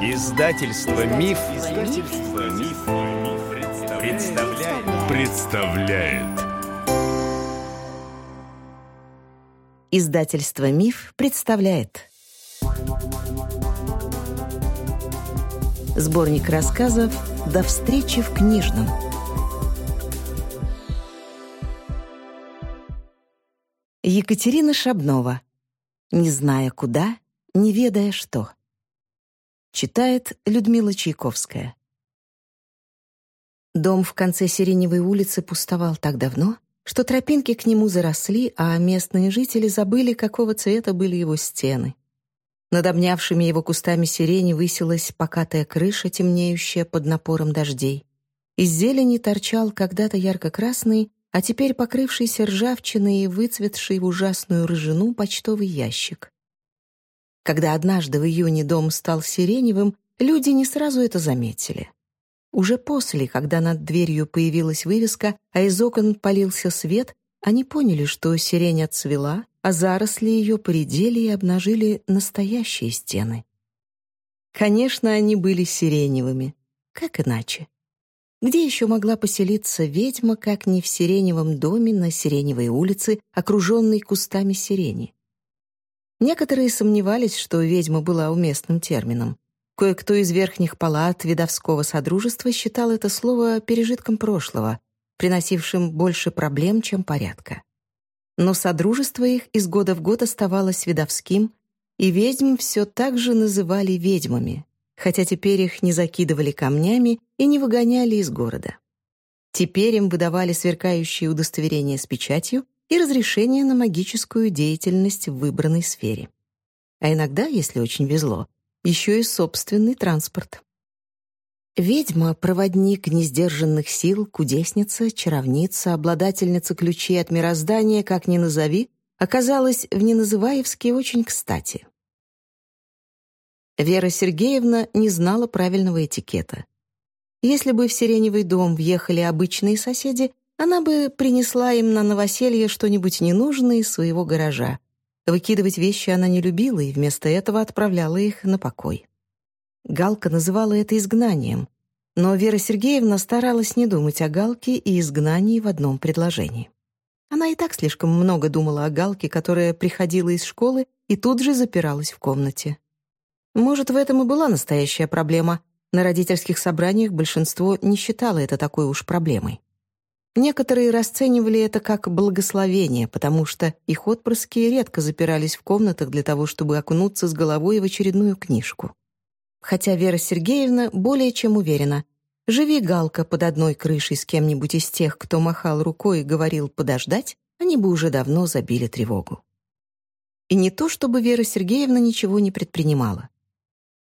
Издательство Миф, Издательство Миф, представляет. представляет. Издательство Миф представляет. Сборник рассказов «До встречи в книжном». Екатерина Шабнова. Не зная куда, не ведая что. Читает Людмила Чайковская. Дом в конце Сиреневой улицы пустовал так давно, что тропинки к нему заросли, а местные жители забыли, какого цвета были его стены. Над обнявшими его кустами сирени высилась покатая крыша, темнеющая под напором дождей. Из зелени торчал когда-то ярко-красный, а теперь покрывшийся ржавчиной и выцветший в ужасную рыжину почтовый ящик. Когда однажды в июне дом стал сиреневым, люди не сразу это заметили. Уже после, когда над дверью появилась вывеска, а из окон полился свет, они поняли, что сирень отцвела, а заросли ее поредели и обнажили настоящие стены. Конечно, они были сиреневыми. Как иначе? Где еще могла поселиться ведьма, как не в сиреневом доме на Сиреневой улице, окруженной кустами сирени? Некоторые сомневались, что ведьма была уместным термином. Кое-кто из верхних палат видовского содружества считал это слово пережитком прошлого, приносившим больше проблем, чем порядка. Но содружество их из года в год оставалось видовским, и ведьм все так же называли ведьмами, хотя теперь их не закидывали камнями и не выгоняли из города. Теперь им выдавали сверкающие удостоверения с печатью и разрешение на магическую деятельность в выбранной сфере. А иногда, если очень везло, еще и собственный транспорт. Ведьма — проводник несдержанных сил, кудесница, чаровница, обладательница ключей от мироздания, как ни назови, оказалась в Неназываевске очень кстати. Вера Сергеевна не знала правильного этикета. Если бы в Сиреневый дом въехали обычные соседи, она бы принесла им на новоселье что-нибудь ненужное из своего гаража. Выкидывать вещи она не любила и вместо этого отправляла их на покой. Галка называла это изгнанием, но Вера Сергеевна старалась не думать о Галке и изгнании в одном предложении. Она и так слишком много думала о Галке, которая приходила из школы и тут же запиралась в комнате. Может, в этом и была настоящая проблема. На родительских собраниях большинство не считало это такой уж проблемой. Некоторые расценивали это как благословение, потому что их отпрыски редко запирались в комнатах для того, чтобы окунуться с головой в очередную книжку. Хотя Вера Сергеевна более чем уверена, живи Галка под одной крышей с кем-нибудь из тех, кто махал рукой и говорил подождать, они бы уже давно забили тревогу. И не то, чтобы Вера Сергеевна ничего не предпринимала.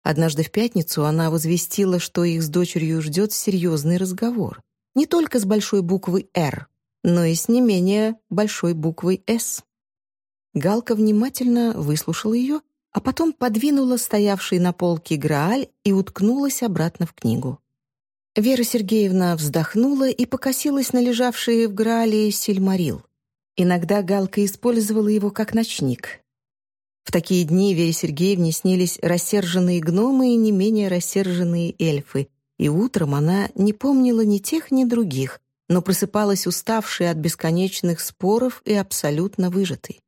Однажды в пятницу она возвестила, что их с дочерью ждет серьезный разговор. Не только с большой буквы «Р», но и с не менее большой буквой «С». Галка внимательно выслушала ее, а потом подвинула стоявший на полке Грааль и уткнулась обратно в книгу. Вера Сергеевна вздохнула и покосилась на лежавшие в Граале сильмарил. Иногда Галка использовала его как ночник, в такие дни Вере Сергеевне снились рассерженные гномы и не менее рассерженные эльфы, и утром она не помнила ни тех, ни других, но просыпалась уставшей от бесконечных споров и абсолютно выжатой.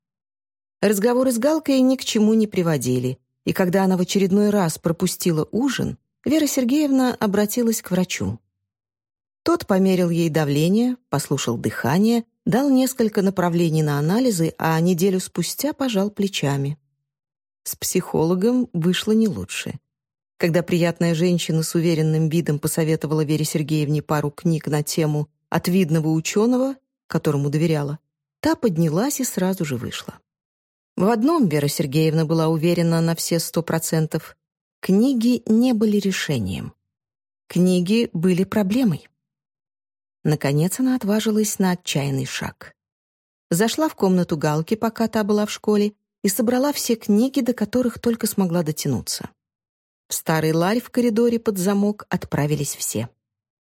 Разговоры с Галкой ни к чему не приводили, и когда она в очередной раз пропустила ужин, Вера Сергеевна обратилась к врачу. Тот померил ей давление, послушал дыхание, дал несколько направлений на анализы, а неделю спустя пожал плечами. С психологом вышло не лучше. Когда приятная женщина с уверенным видом посоветовала Вере Сергеевне пару книг на тему «От видного ученого», которому доверяла, та поднялась и сразу же вышла. В одном Вера Сергеевна была уверена на все сто процентов. Книги не были решением. Книги были проблемой. Наконец она отважилась на отчаянный шаг. Зашла в комнату Галки, пока та была в школе, и собрала все книги, до которых только смогла дотянуться. В старый ларь в коридоре под замок отправились все.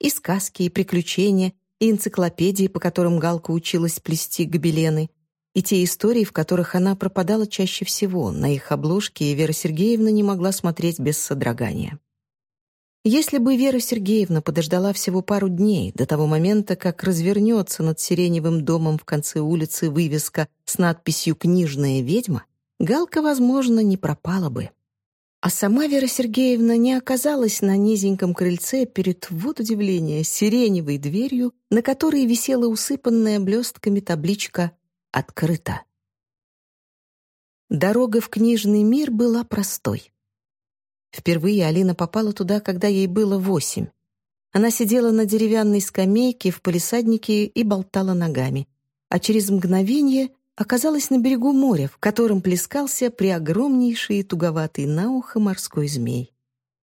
И сказки, и приключения, и энциклопедии, по которым Галка училась плести гобелены, и те истории, в которых она пропадала чаще всего, на их обложке и Вера Сергеевна не могла смотреть без содрогания. Если бы Вера Сергеевна подождала всего пару дней до того момента, как развернется над сиреневым домом в конце улицы вывеска с надписью «Книжная ведьма», Галка, возможно, не пропала бы. А сама Вера Сергеевна не оказалась на низеньком крыльце перед, вот удивление, сиреневой дверью, на которой висела усыпанная блестками табличка «Открыто». Дорога в книжный мир была простой. Впервые Алина попала туда, когда ей было восемь. Она сидела на деревянной скамейке в палисаднике и болтала ногами, а через мгновение оказалась на берегу моря, в котором плескался преогромнейший и туговатый на ухо морской змей.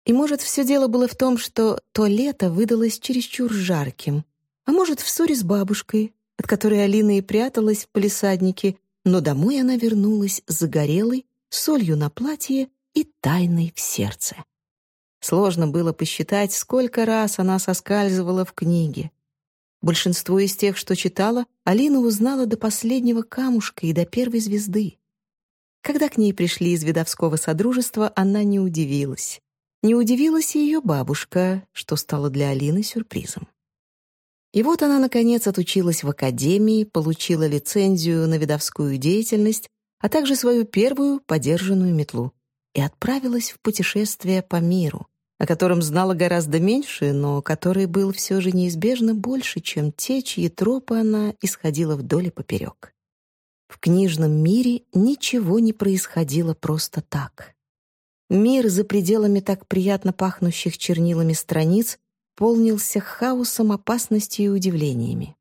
И, может, все дело было в том, что то лето выдалось чересчур жарким, а может, в ссоре с бабушкой, от которой Алина и пряталась в палисаднике, но домой она вернулась загорелой, солью на платье и тайной в сердце. Сложно было посчитать, сколько раз она соскальзывала в книге, Большинство из тех, что читала, Алина узнала до последнего камушка и до первой звезды. Когда к ней пришли из видовского содружества, она не удивилась. Не удивилась и ее бабушка, что стало для Алины сюрпризом. И вот она, наконец, отучилась в академии, получила лицензию на видовскую деятельность, а также свою первую подержанную метлу и отправилась в путешествие по миру, о котором знала гораздо меньше, но который был все же неизбежно больше, чем те, чьи тропы она исходила вдоль и поперек. В книжном мире ничего не происходило просто так. Мир за пределами так приятно пахнущих чернилами страниц полнился хаосом, опасностью и удивлениями.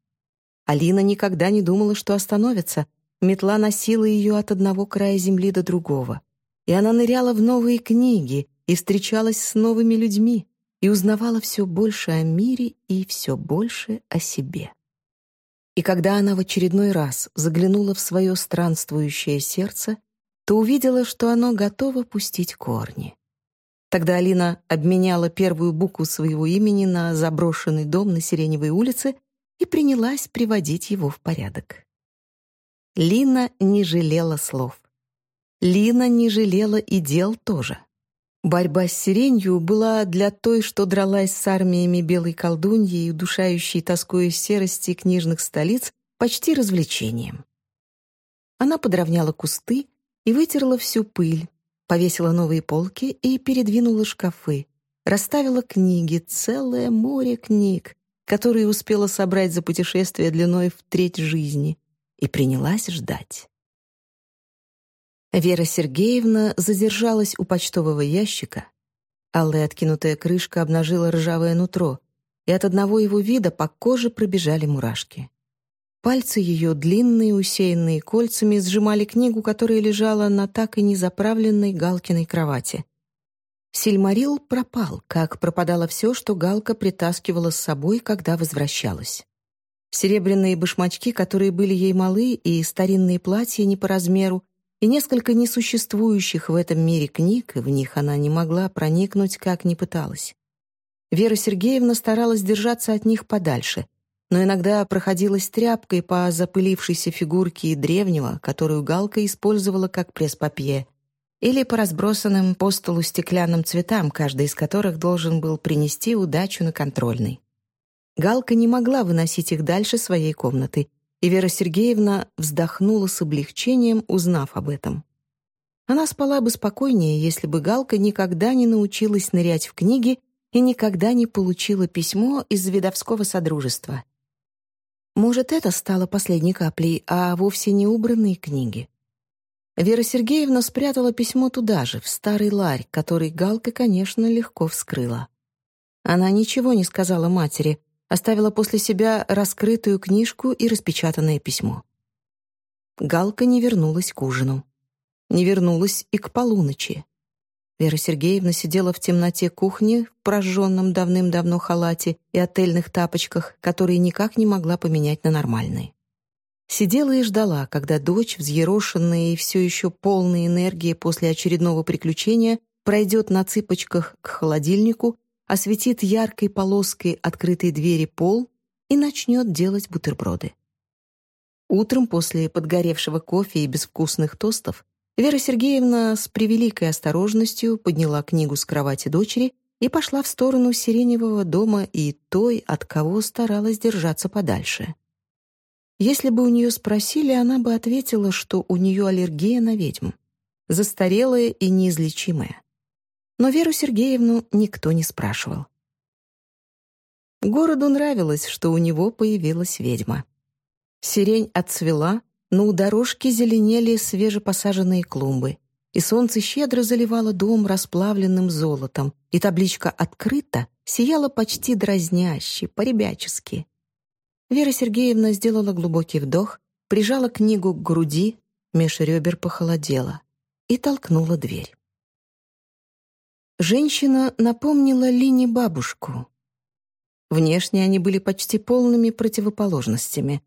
Алина никогда не думала, что остановится. Метла носила ее от одного края земли до другого. И она ныряла в новые книги, и встречалась с новыми людьми, и узнавала все больше о мире и все больше о себе. И когда она в очередной раз заглянула в свое странствующее сердце, то увидела, что оно готово пустить корни. Тогда Алина обменяла первую букву своего имени на заброшенный дом на Сиреневой улице и принялась приводить его в порядок. Лина не жалела слов. Лина не жалела и дел тоже. Борьба с сиренью была для той, что дралась с армиями белой колдуньи и удушающей тоской серости книжных столиц, почти развлечением. Она подровняла кусты и вытерла всю пыль, повесила новые полки и передвинула шкафы, расставила книги, целое море книг, которые успела собрать за путешествие длиной в треть жизни, и принялась ждать. Вера Сергеевна задержалась у почтового ящика. Алая откинутая крышка обнажила ржавое нутро, и от одного его вида по коже пробежали мурашки. Пальцы ее, длинные, усеянные кольцами, сжимали книгу, которая лежала на так и не заправленной Галкиной кровати. Сильмарил пропал, как пропадало все, что Галка притаскивала с собой, когда возвращалась. Серебряные башмачки, которые были ей малы, и старинные платья не по размеру, и несколько несуществующих в этом мире книг, и в них она не могла проникнуть, как ни пыталась. Вера Сергеевна старалась держаться от них подальше, но иногда проходилась тряпкой по запылившейся фигурке древнего, которую Галка использовала как пресс-папье, или по разбросанным по столу стеклянным цветам, каждый из которых должен был принести удачу на контрольный. Галка не могла выносить их дальше своей комнаты и Вера Сергеевна вздохнула с облегчением, узнав об этом. Она спала бы спокойнее, если бы Галка никогда не научилась нырять в книги и никогда не получила письмо из Видовского Содружества. Может, это стало последней каплей, а вовсе не убранные книги. Вера Сергеевна спрятала письмо туда же, в старый ларь, который Галка, конечно, легко вскрыла. Она ничего не сказала матери, оставила после себя раскрытую книжку и распечатанное письмо. Галка не вернулась к ужину. Не вернулась и к полуночи. Вера Сергеевна сидела в темноте кухни в прожженном давным-давно халате и отельных тапочках, которые никак не могла поменять на нормальные. Сидела и ждала, когда дочь, взъерошенная и все еще полная энергии после очередного приключения, пройдет на цыпочках к холодильнику осветит яркой полоской открытой двери пол и начнет делать бутерброды. Утром после подгоревшего кофе и безвкусных тостов Вера Сергеевна с превеликой осторожностью подняла книгу с кровати дочери и пошла в сторону сиреневого дома и той, от кого старалась держаться подальше. Если бы у нее спросили, она бы ответила, что у нее аллергия на ведьм, застарелая и неизлечимая. Но Веру Сергеевну никто не спрашивал. Городу нравилось, что у него появилась ведьма. Сирень отцвела, но у дорожки зеленели свежепосаженные клумбы, и солнце щедро заливало дом расплавленным золотом, и табличка «Открыто» сияла почти дразняще, по-ребячески. Вера Сергеевна сделала глубокий вдох, прижала книгу к груди, меж ребер похолодела и толкнула дверь. Женщина напомнила Лине бабушку. Внешне они были почти полными противоположностями.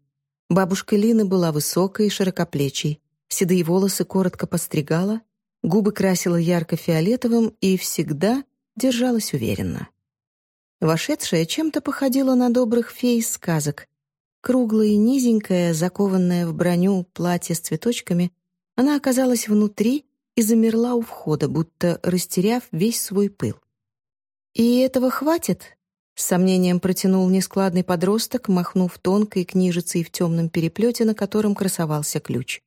Бабушка Лины была высокой и широкоплечей, седые волосы коротко постригала, губы красила ярко-фиолетовым и всегда держалась уверенно. Вошедшая чем-то походила на добрых фей сказок. Круглая и низенькая, закованная в броню платье с цветочками, она оказалась внутри и замерла у входа, будто растеряв весь свой пыл. «И этого хватит?» С сомнением протянул нескладный подросток, махнув тонкой книжицей в темном переплете, на котором красовался ключ.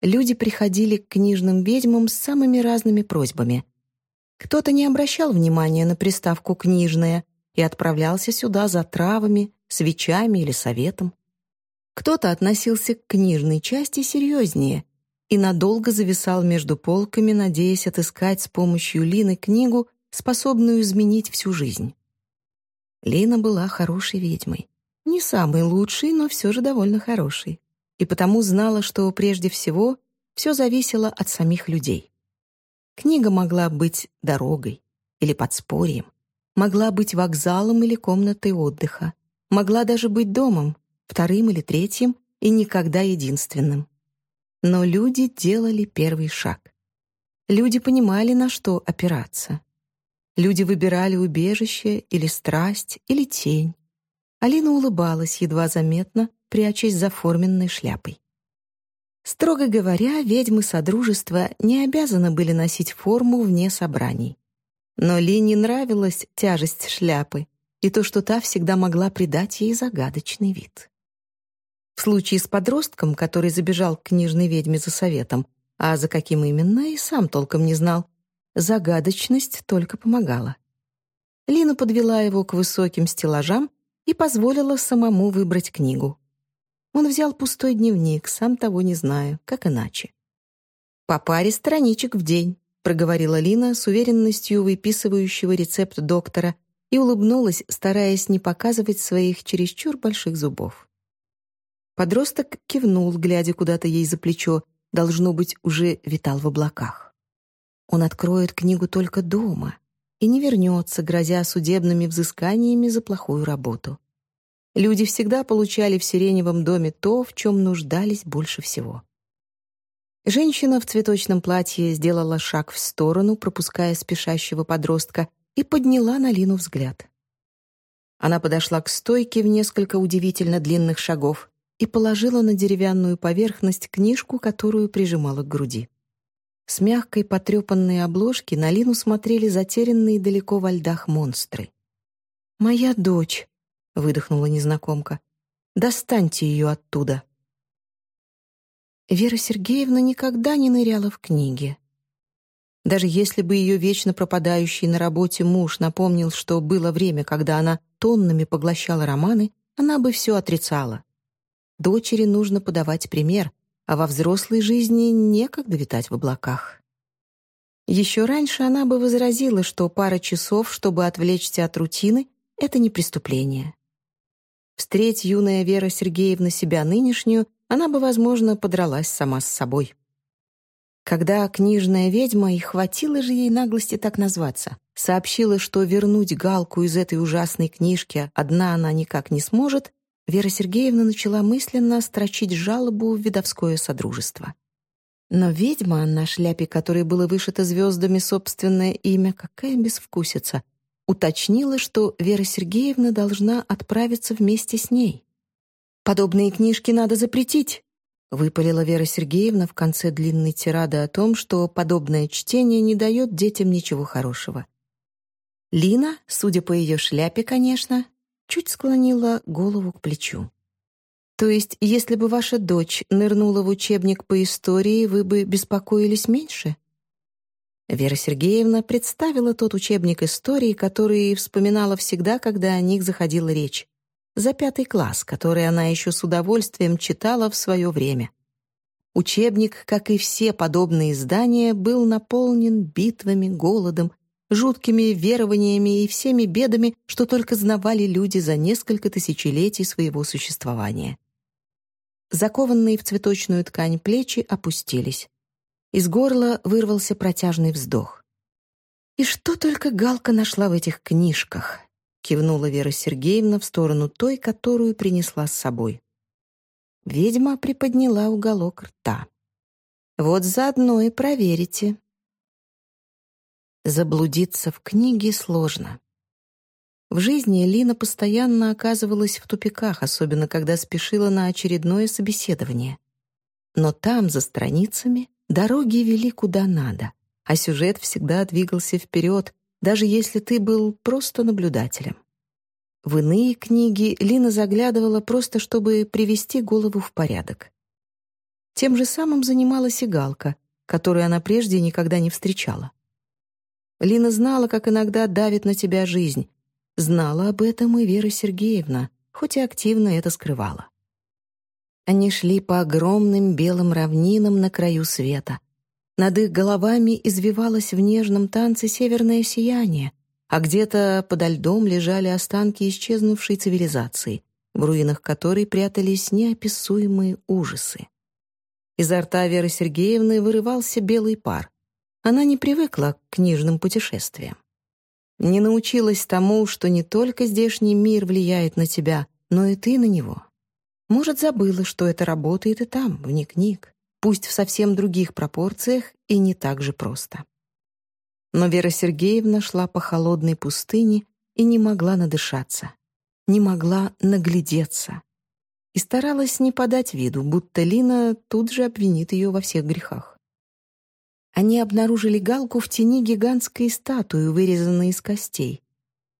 Люди приходили к книжным ведьмам с самыми разными просьбами. Кто-то не обращал внимания на приставку «книжная» и отправлялся сюда за травами, свечами или советом. Кто-то относился к книжной части серьезнее и надолго зависал между полками, надеясь отыскать с помощью Лины книгу, способную изменить всю жизнь. Лина была хорошей ведьмой. Не самой лучшей, но все же довольно хорошей. И потому знала, что прежде всего все зависело от самих людей. Книга могла быть дорогой или подспорьем, могла быть вокзалом или комнатой отдыха, могла даже быть домом, вторым или третьим и никогда единственным. Но люди делали первый шаг. Люди понимали, на что опираться. Люди выбирали убежище или страсть, или тень. Алина улыбалась едва заметно, прячась за форменной шляпой. Строго говоря, ведьмы Содружества не обязаны были носить форму вне собраний. Но Лине нравилась тяжесть шляпы и то, что та всегда могла придать ей загадочный вид. В случае с подростком, который забежал к книжной ведьме за советом, а за каким именно и сам толком не знал, Загадочность только помогала. Лина подвела его к высоким стеллажам и позволила самому выбрать книгу. Он взял пустой дневник, сам того не зная, как иначе. «По паре страничек в день», — проговорила Лина с уверенностью выписывающего рецепт доктора и улыбнулась, стараясь не показывать своих чересчур больших зубов. Подросток кивнул, глядя куда-то ей за плечо, должно быть, уже витал в облаках. Он откроет книгу только дома и не вернется, грозя судебными взысканиями за плохую работу. Люди всегда получали в сиреневом доме то, в чем нуждались больше всего. Женщина в цветочном платье сделала шаг в сторону, пропуская спешащего подростка, и подняла на Лину взгляд. Она подошла к стойке в несколько удивительно длинных шагов и положила на деревянную поверхность книжку, которую прижимала к груди. С мягкой потрепанной обложки на Лину смотрели затерянные далеко во льдах монстры. «Моя дочь», — выдохнула незнакомка. «Достаньте ее оттуда». Вера Сергеевна никогда не ныряла в книги. Даже если бы ее вечно пропадающий на работе муж напомнил, что было время, когда она тоннами поглощала романы, она бы все отрицала. Дочери нужно подавать пример, а во взрослой жизни некогда витать в облаках. Еще раньше она бы возразила, что пара часов, чтобы отвлечься от рутины, — это не преступление. Встреть юная Вера Сергеевна себя нынешнюю, она бы, возможно, подралась сама с собой. Когда книжная ведьма, и хватило же ей наглости так назваться, сообщила, что вернуть Галку из этой ужасной книжки одна она никак не сможет, Вера Сергеевна начала мысленно строчить жалобу в видовское содружество. Но ведьма, на шляпе которой было вышито звездами собственное имя, какая безвкусица, уточнила, что Вера Сергеевна должна отправиться вместе с ней. «Подобные книжки надо запретить», — выпалила Вера Сергеевна в конце длинной тирады о том, что подобное чтение не дает детям ничего хорошего. Лина, судя по ее шляпе, конечно, чуть склонила голову к плечу. То есть, если бы ваша дочь нырнула в учебник по истории, вы бы беспокоились меньше? Вера Сергеевна представила тот учебник истории, который вспоминала всегда, когда о них заходила речь. За пятый класс, который она еще с удовольствием читала в свое время. Учебник, как и все подобные издания, был наполнен битвами, голодом, жуткими верованиями и всеми бедами, что только знавали люди за несколько тысячелетий своего существования. Закованные в цветочную ткань плечи опустились. Из горла вырвался протяжный вздох. «И что только Галка нашла в этих книжках?» — кивнула Вера Сергеевна в сторону той, которую принесла с собой. Ведьма приподняла уголок рта. «Вот заодно и проверите». Заблудиться в книге сложно. В жизни Лина постоянно оказывалась в тупиках, особенно когда спешила на очередное собеседование. Но там, за страницами, дороги вели куда надо, а сюжет всегда двигался вперед, даже если ты был просто наблюдателем. В иные книги Лина заглядывала просто, чтобы привести голову в порядок. Тем же самым занималась и Галка, которую она прежде никогда не встречала. Лина знала, как иногда давит на тебя жизнь, Знала об этом и Вера Сергеевна, хоть и активно это скрывала. Они шли по огромным белым равнинам на краю света. Над их головами извивалось в нежном танце северное сияние, а где-то подо льдом лежали останки исчезнувшей цивилизации, в руинах которой прятались неописуемые ужасы. Изо рта Веры Сергеевны вырывался белый пар. Она не привыкла к книжным путешествиям не научилась тому, что не только здешний мир влияет на тебя, но и ты на него. Может, забыла, что это работает и там, вне книг, пусть в совсем других пропорциях и не так же просто. Но Вера Сергеевна шла по холодной пустыне и не могла надышаться, не могла наглядеться. И старалась не подать виду, будто Лина тут же обвинит ее во всех грехах. Они обнаружили Галку в тени гигантской статуи, вырезанной из костей.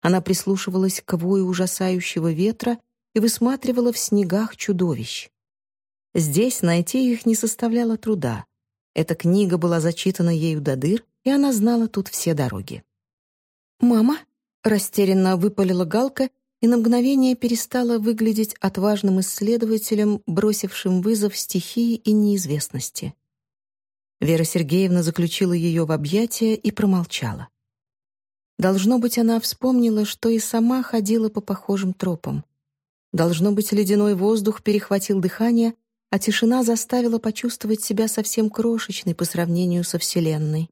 Она прислушивалась к вою ужасающего ветра и высматривала в снегах чудовищ. Здесь найти их не составляло труда. Эта книга была зачитана ею до дыр, и она знала тут все дороги. «Мама?» — растерянно выпалила Галка и на мгновение перестала выглядеть отважным исследователем, бросившим вызов стихии и неизвестности. Вера Сергеевна заключила ее в объятия и промолчала. Должно быть, она вспомнила, что и сама ходила по похожим тропам. Должно быть, ледяной воздух перехватил дыхание, а тишина заставила почувствовать себя совсем крошечной по сравнению со Вселенной.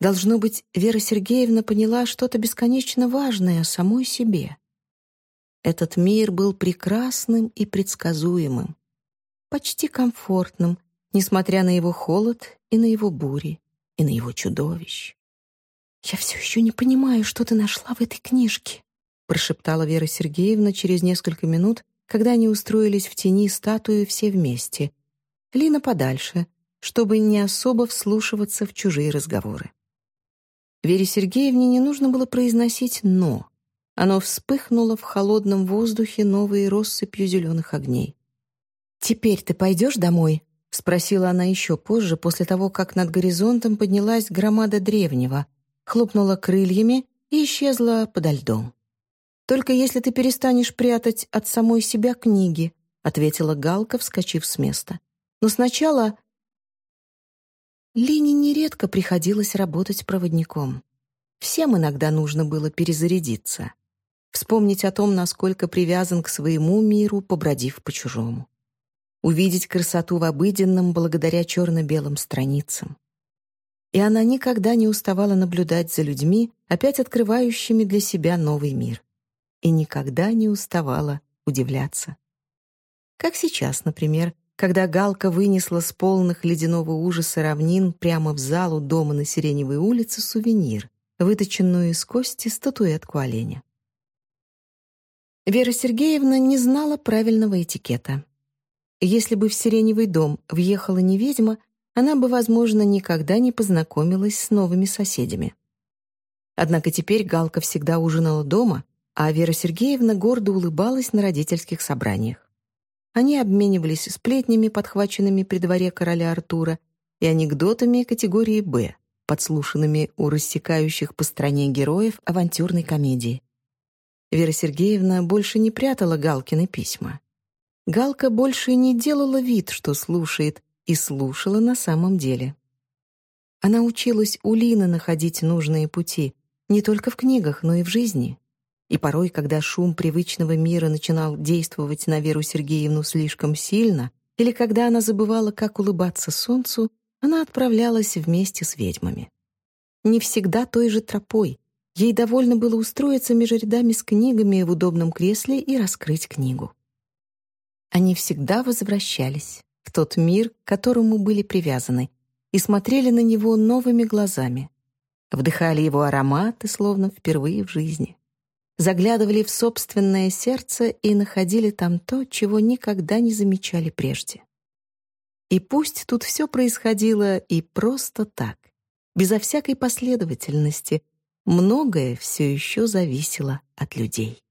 Должно быть, Вера Сергеевна поняла что-то бесконечно важное о самой себе. Этот мир был прекрасным и предсказуемым, почти комфортным, несмотря на его холод и на его бури, и на его чудовищ. «Я все еще не понимаю, что ты нашла в этой книжке», прошептала Вера Сергеевна через несколько минут, когда они устроились в тени статуи все вместе. Лина подальше, чтобы не особо вслушиваться в чужие разговоры. Вере Сергеевне не нужно было произносить «но». Оно вспыхнуло в холодном воздухе новой россыпью зеленых огней. «Теперь ты пойдешь домой?» — спросила она еще позже, после того, как над горизонтом поднялась громада древнего, хлопнула крыльями и исчезла подо льдом. «Только если ты перестанешь прятать от самой себя книги», — ответила Галка, вскочив с места. «Но сначала...» Лине нередко приходилось работать проводником. Всем иногда нужно было перезарядиться. Вспомнить о том, насколько привязан к своему миру, побродив по чужому увидеть красоту в обыденном благодаря черно-белым страницам. И она никогда не уставала наблюдать за людьми, опять открывающими для себя новый мир. И никогда не уставала удивляться. Как сейчас, например, когда Галка вынесла с полных ледяного ужаса равнин прямо в залу дома на Сиреневой улице сувенир, выточенную из кости статуэтку оленя. Вера Сергеевна не знала правильного этикета. Если бы в Сиреневый дом въехала не ведьма, она бы, возможно, никогда не познакомилась с новыми соседями. Однако теперь Галка всегда ужинала дома, а Вера Сергеевна гордо улыбалась на родительских собраниях. Они обменивались сплетнями, подхваченными при дворе короля Артура, и анекдотами категории «Б», подслушанными у рассекающих по стране героев авантюрной комедии. Вера Сергеевна больше не прятала Галкины письма. Галка больше не делала вид, что слушает, и слушала на самом деле. Она училась у Лины находить нужные пути, не только в книгах, но и в жизни. И порой, когда шум привычного мира начинал действовать на Веру Сергеевну слишком сильно, или когда она забывала, как улыбаться солнцу, она отправлялась вместе с ведьмами. Не всегда той же тропой. Ей довольно было устроиться между рядами с книгами в удобном кресле и раскрыть книгу. Они всегда возвращались в тот мир, к которому были привязаны, и смотрели на него новыми глазами. Вдыхали его ароматы, словно впервые в жизни. Заглядывали в собственное сердце и находили там то, чего никогда не замечали прежде. И пусть тут все происходило и просто так, безо всякой последовательности, многое все еще зависело от людей.